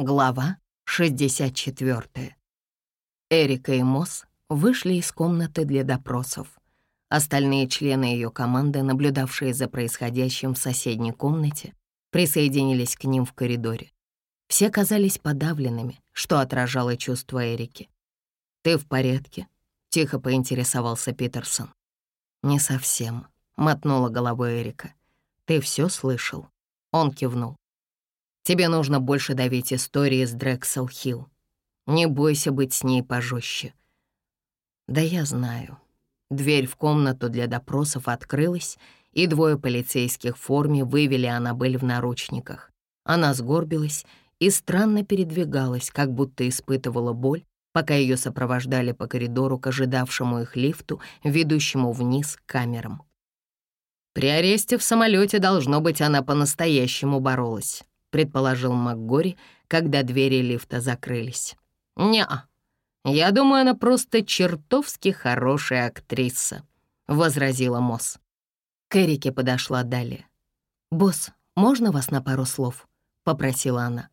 Глава 64. Эрика и Мосс вышли из комнаты для допросов. Остальные члены ее команды, наблюдавшие за происходящим в соседней комнате, присоединились к ним в коридоре. Все казались подавленными, что отражало чувство Эрики. «Ты в порядке?» — тихо поинтересовался Питерсон. «Не совсем», — мотнула головой Эрика. «Ты все слышал?» Он кивнул. Тебе нужно больше давить истории с Дрексел Хилл. Не бойся быть с ней пожестче. Да я знаю. Дверь в комнату для допросов открылась, и двое полицейских в форме вывели Аннабель в наручниках. Она сгорбилась и странно передвигалась, как будто испытывала боль, пока ее сопровождали по коридору к ожидавшему их лифту, ведущему вниз к камерам. При аресте в самолете должно быть, она по-настоящему боролась. — предположил МакГори, когда двери лифта закрылись. «Не-а. Я думаю, она просто чертовски хорошая актриса», — возразила Мосс. К Эрике подошла далее. «Босс, можно вас на пару слов?» — попросила она.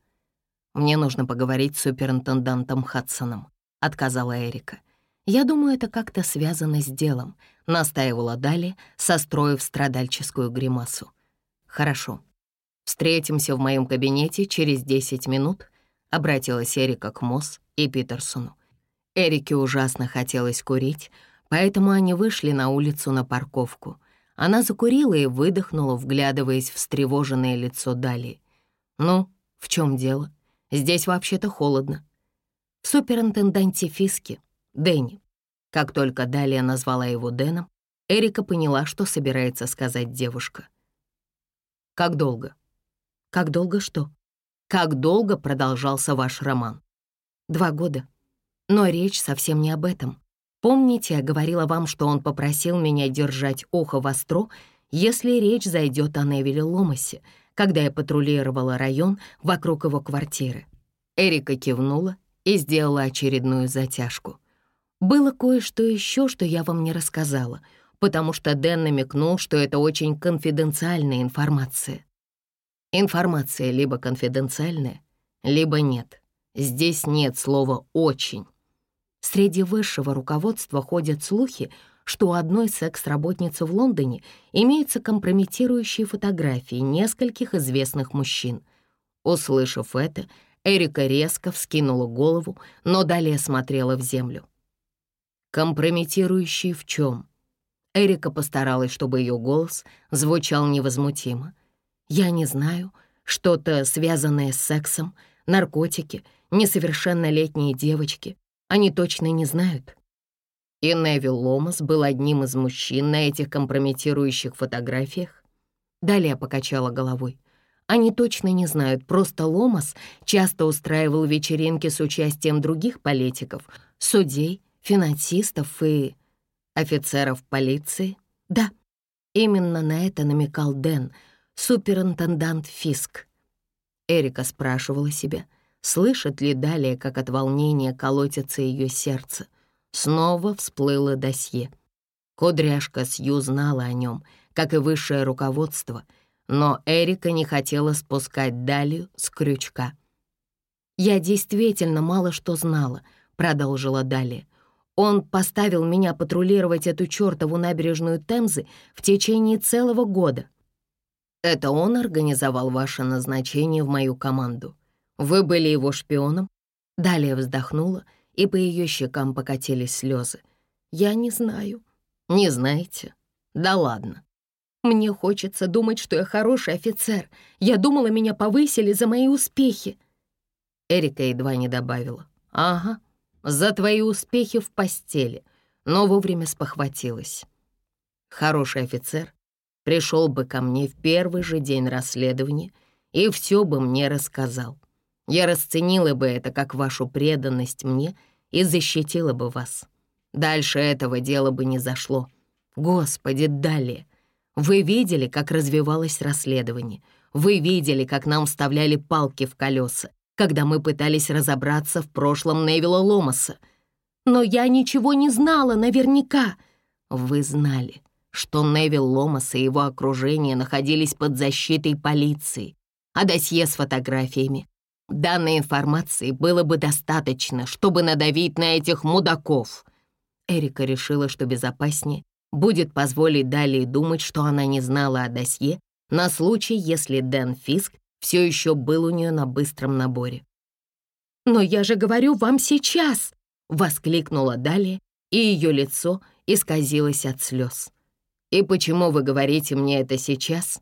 «Мне нужно поговорить с суперинтендантом Хадсоном», — отказала Эрика. «Я думаю, это как-то связано с делом», — настаивала Дали, состроив страдальческую гримасу. «Хорошо, «Встретимся в моем кабинете через 10 минут», — обратилась Эрика к Мосс и Питерсону. Эрике ужасно хотелось курить, поэтому они вышли на улицу на парковку. Она закурила и выдохнула, вглядываясь в встревоженное лицо Дали. «Ну, в чем дело? Здесь вообще-то холодно». В суперинтенданте Фиски, Дэнни. Как только Далия назвала его Дэном, Эрика поняла, что собирается сказать девушка. «Как долго?» Как долго что? Как долго продолжался ваш роман? Два года. Но речь совсем не об этом. Помните, я говорила вам, что он попросил меня держать ухо востро, если речь зайдет о Невиле Ломасе, когда я патрулировала район вокруг его квартиры. Эрика кивнула и сделала очередную затяжку. Было кое-что еще, что я вам не рассказала, потому что Дэн намекнул, что это очень конфиденциальная информация. Информация либо конфиденциальная, либо нет. Здесь нет слова «очень». Среди высшего руководства ходят слухи, что у одной секс-работницы в Лондоне имеются компрометирующие фотографии нескольких известных мужчин. Услышав это, Эрика резко вскинула голову, но далее смотрела в землю. «Компрометирующие в чем?» Эрика постаралась, чтобы ее голос звучал невозмутимо — я не знаю, что-то связанное с сексом, наркотики, несовершеннолетние девочки. Они точно не знают. И Невил Ломас был одним из мужчин на этих компрометирующих фотографиях. Далее покачала головой. Они точно не знают, просто Ломас часто устраивал вечеринки с участием других политиков, судей, финансистов и офицеров полиции. Да, именно на это намекал Дэн — суперинтендант Фиск. Эрика спрашивала себя, слышит ли далее, как от волнения колотится ее сердце. Снова всплыло досье. Кудряшка Сью знала о нем, как и высшее руководство, но Эрика не хотела спускать Далию с крючка. «Я действительно мало что знала», — продолжила Далия. «Он поставил меня патрулировать эту чертову набережную Темзы в течение целого года. Это он организовал ваше назначение в мою команду. Вы были его шпионом?» Далее вздохнула, и по ее щекам покатились слезы. «Я не знаю». «Не знаете? Да ладно». «Мне хочется думать, что я хороший офицер. Я думала, меня повысили за мои успехи». Эрика едва не добавила. «Ага, за твои успехи в постели», но вовремя спохватилась. Хороший офицер пришел бы ко мне в первый же день расследования и все бы мне рассказал. Я расценила бы это как вашу преданность мне и защитила бы вас. Дальше этого дела бы не зашло. Господи, далее. Вы видели, как развивалось расследование. Вы видели, как нам вставляли палки в колеса, когда мы пытались разобраться в прошлом Невилла Ломаса. Но я ничего не знала наверняка. Вы знали что Невил Ломас и его окружение находились под защитой полиции, а досье с фотографиями Данной информации было бы достаточно, чтобы надавить на этих мудаков. Эрика решила, что безопаснее будет позволить далее думать, что она не знала о досье на случай, если Дэн Фиск все еще был у нее на быстром наборе. «Но я же говорю вам сейчас!» — воскликнула Далия, и ее лицо исказилось от слез. «И почему вы говорите мне это сейчас?»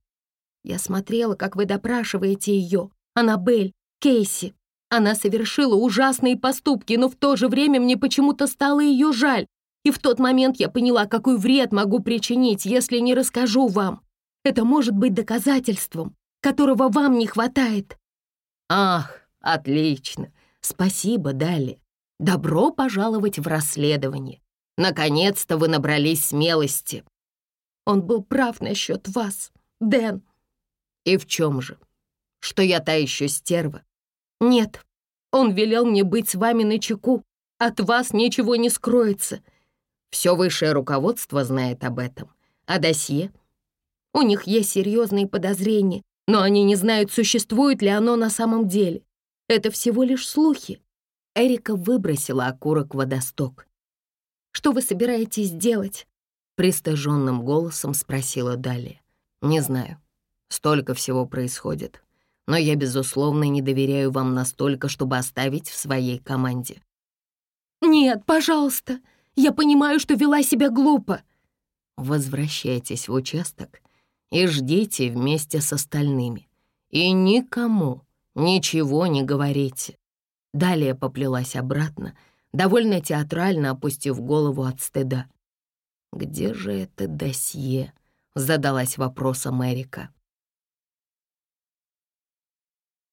Я смотрела, как вы допрашиваете ее, Аннабель, Кейси. Она совершила ужасные поступки, но в то же время мне почему-то стало ее жаль. И в тот момент я поняла, какой вред могу причинить, если не расскажу вам. Это может быть доказательством, которого вам не хватает. Ах, отлично. Спасибо, Дали. Добро пожаловать в расследование. Наконец-то вы набрались смелости. Он был прав насчет вас, Дэн. И в чем же? Что я та еще стерва? Нет, он велел мне быть с вами на чеку. От вас ничего не скроется. Все высшее руководство знает об этом. А досье? У них есть серьезные подозрения, но они не знают, существует ли оно на самом деле. Это всего лишь слухи. Эрика выбросила окурок в водосток. «Что вы собираетесь делать?» Пристыженным голосом спросила Далия. «Не знаю. Столько всего происходит. Но я, безусловно, не доверяю вам настолько, чтобы оставить в своей команде». «Нет, пожалуйста. Я понимаю, что вела себя глупо». «Возвращайтесь в участок и ждите вместе с остальными. И никому ничего не говорите». Далее поплелась обратно, довольно театрально опустив голову от стыда. «Где же это досье?» — задалась вопросом Эрика.